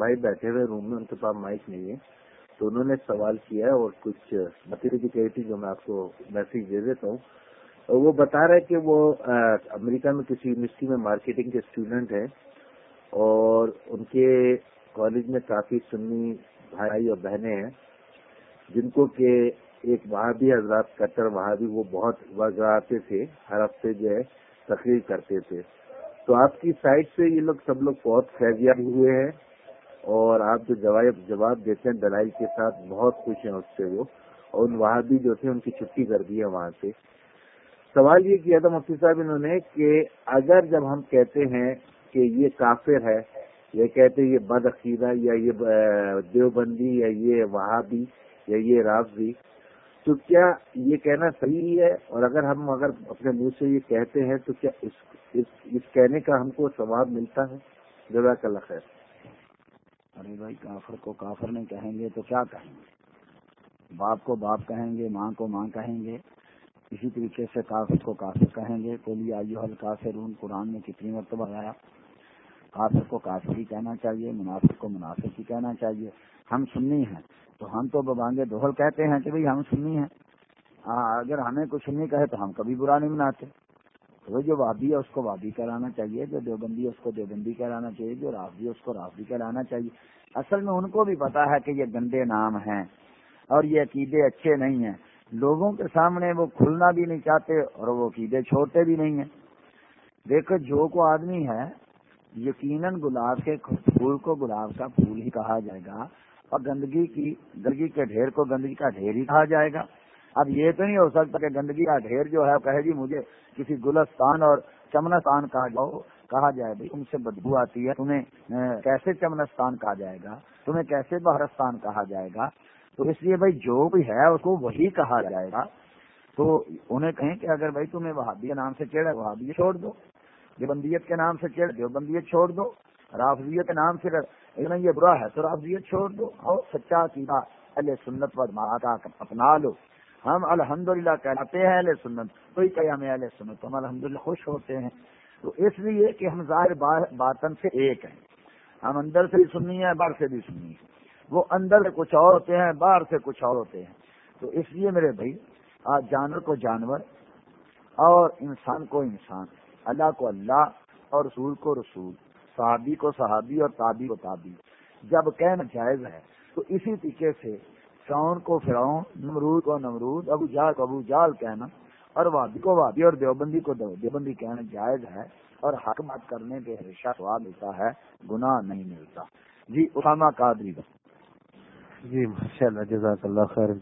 بھائی بیٹھے ہوئے روم میں، ان کے پاس مائک نہیں ہے۔ تو انہوں نے سوال کیا ہے اور کچھ بتیرے بھی کہی تھی جو میں آپ کو میسج دے دیتا ہوں۔ وہ بتا رہے کہ وہ امریکہ میں کسی یونیورسٹی میں مارکیٹنگ کے اسٹوڈنٹ ہیں۔ اور ان کے کالج میں کافی سنی بھائی اور بہنیں ہیں، جن کو کہ ایک وہاں بھی حضرات کٹر وہاں بھی وہ بہت وقت آتے تھے، ہر ہفتے جو ہے تقریر کرتے تھے۔ تو آپ کی سائڈ سے یہ لوگ سب لوگ بہت خیریات ہوئے ہیں۔ اور آپ جو جواب جواب دیتے ہیں دلائل کے ساتھ بہت خوش ہیں اس سے وہ۔ اور وہاں بھی جو تھے ان کی چھٹی کر دی ہے وہاں سے۔ سوال یہ کیا تھا مفتی صاحب انہوں نے کہ اگر جب ہم کہتے ہیں کہ یہ کافر ہے یہ کہتے یہ بد عقیدہ یا یہ دیوبندی یا یہ وہابی یا یہ رافضی تو کیا یہ کہنا صحیح ہے؟ اور اگر ہم اگر اپنے منہ سے یہ کہتے ہیں تو کیا اس اس, اس کہنے کا ہم کو ثواب ملتا ہے؟ جزاک اللہ خیر۔ ارے بھائی کافر کو کافر نہیں کہیں گے تو کیا کہیں گے؟ باپ کو باپ کہیں گے، ماں کو ماں کہیں گے۔ اسی طریقے سے کافر کو کافر کہیں گے۔ کوئی آئیو حل کافر ان قرآن میں کتنی مرتبہ آیا کافر کو کافر ہی کہنا چاہیے، منافق کو منافق ہی کہنا چاہیے۔ ہم سننی ہیں، تو ہم تو ببانگے دوہل کہتے ہیں کہ بھئی ہم سننی ہیں۔ اگر ہمیں کچھ سننی کہے تو ہم کبھی برا نہیں مناتے۔ تو جو وادی ہے اس کو وادی کرانا چاہیے، جو دیوبندی ہے اس کو دیوبندی کرانا چاہیے، جو رافضی ہے اس کو رافضی کرانا چاہیے۔ اصل میں ان کو بھی پتا ہے کہ یہ گندے نام ہیں اور یہ عقیدے اچھے نہیں ہیں۔ لوگوں کے سامنے وہ کھلنا بھی نہیں چاہتے اور وہ عقیدے چھوڑتے بھی نہیں ہیں۔ دیکھو، جو کو آدمی ہے، یقیناً گلاب کے پھول کو گلاب کا پھول ہی کہا جائے گا اور گندگی کی، گندگی کے ڈھیر کو گندگی کا ڈھیر ہی کہا جائے گا۔ اب یہ تو نہیں ہو سکتا کہ گندگی کا ڈھیر جو ہے کہے جی مجھے کسی گلستان اور چمنستان کہا جاؤ، کہا جائے بھائی، تم سے بدبو آتی ہے، تمہیں کیسے چمنستان کہا جائے گا؟ تمہیں کیسے بہرستان کہا جائے گا؟ تو اس لیے بھائی جو بھی ہے اس کو وہی کہا جائے گا۔ تو انہیں کہیں کہ اگر بھائی تمہیں وہابی کے نام سے چیڑا وہابی چھوڑ دو۔ دیوبندیت کے نام سے چیڑ دیوبندیت چھوڑ دو۔ رافضیت کے نام سے یہ برا ہے تو رافضیت چھوڑ دو۔ اور سچا سیدھا اہل سنت و ماتا اپنا لو۔ ہم الحمد للہ کہتے ہیں اہل سنت کوئی کہ ہمیں اہل سنت، ہم الحمد للہ خوش ہوتے ہیں۔ تو اس لیے کہ ہم ظاہر باطن سے ایک ہیں۔ ہم اندر سے بھی سننی ہے باہر سے بھی سننی ہے وہ اندر سے کچھ اور ہوتے ہیں، باہر سے کچھ اور ہوتے ہیں۔ تو اس لیے میرے بھائی، آج جانور کو جانور اور انسان کو انسان، اللہ کو اللہ اور رسول کو رسول، صحابی کو صحابی اور تابی کو تابی جب کہنا جائز ہے، تو اسی طریقے سے فرعون کو فرعون، نمرود کو نمرود، ابو جال کو ابو جال کہنا، اور وادی کو وادی اور دیوبندی کو دیوبندی کہنا جائز ہے، اور حق بات کرنے کے ہمیشہ سواد ملتا ہے، گناہ نہیں ملتا۔ جی اسامہ قادری جی ماشاء اللہ جزاک اللہ خیر